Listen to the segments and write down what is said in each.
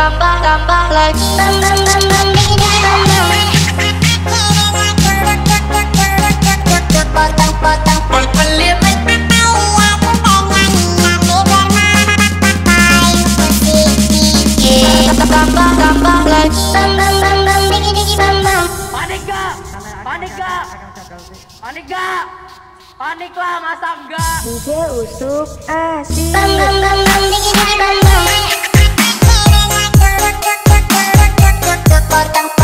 tambah tambah lagi tambah Bam, bam, bam, bam, gak? Masa enggak? DJ Usuk asik Bam, bam, bam, bam, digi, bang bam, bam potang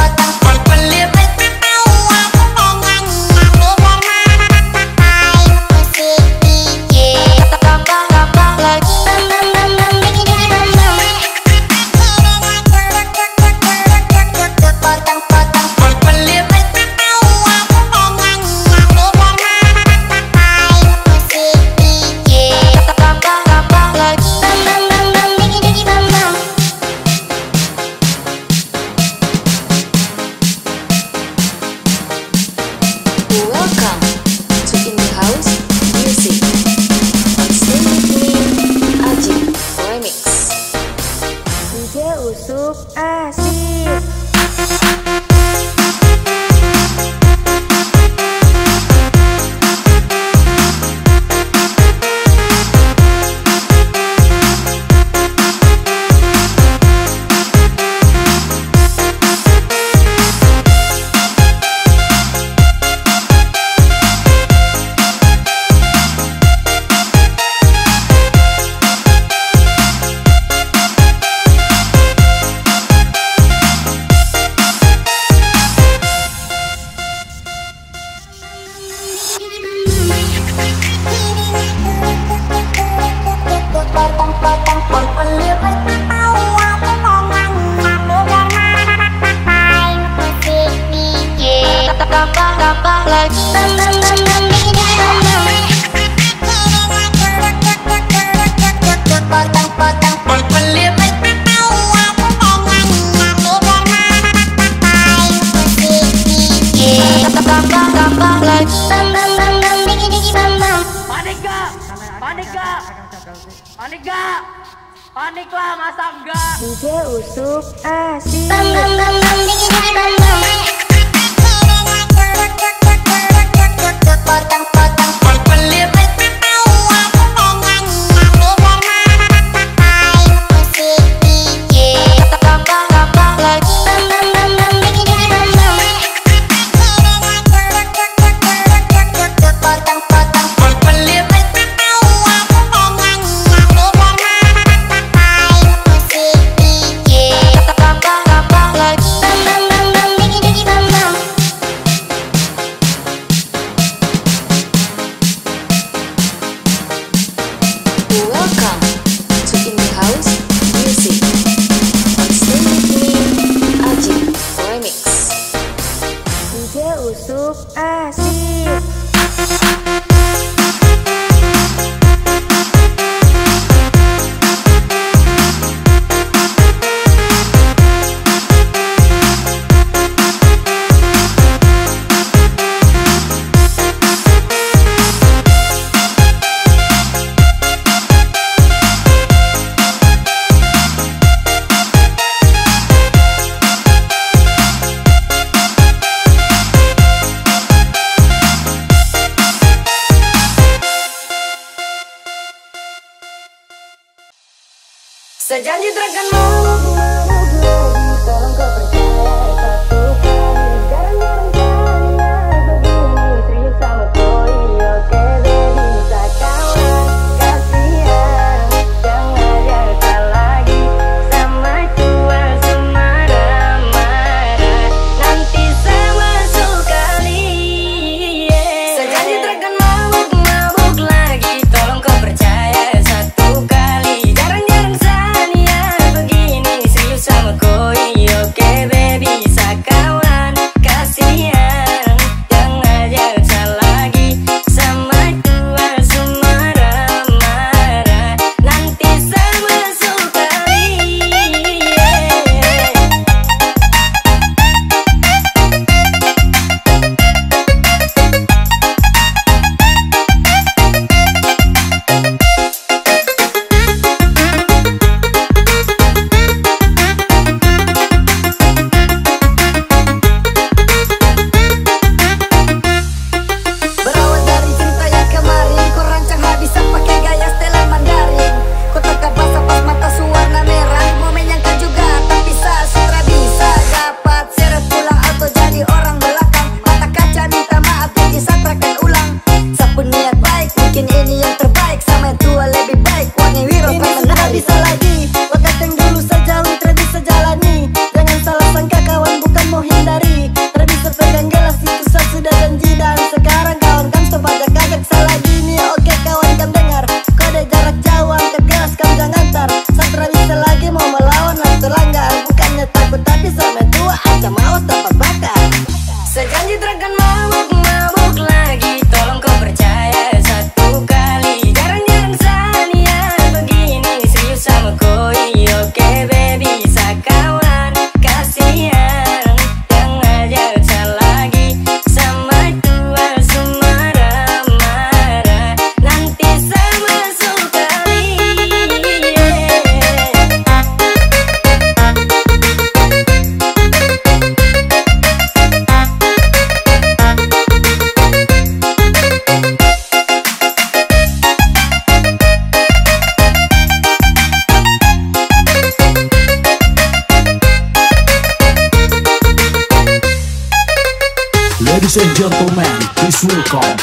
And gentlemen, please welcome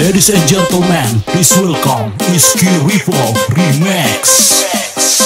Ladies and gentlemen, please welcome Iski Ripple Remix.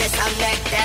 waist and neck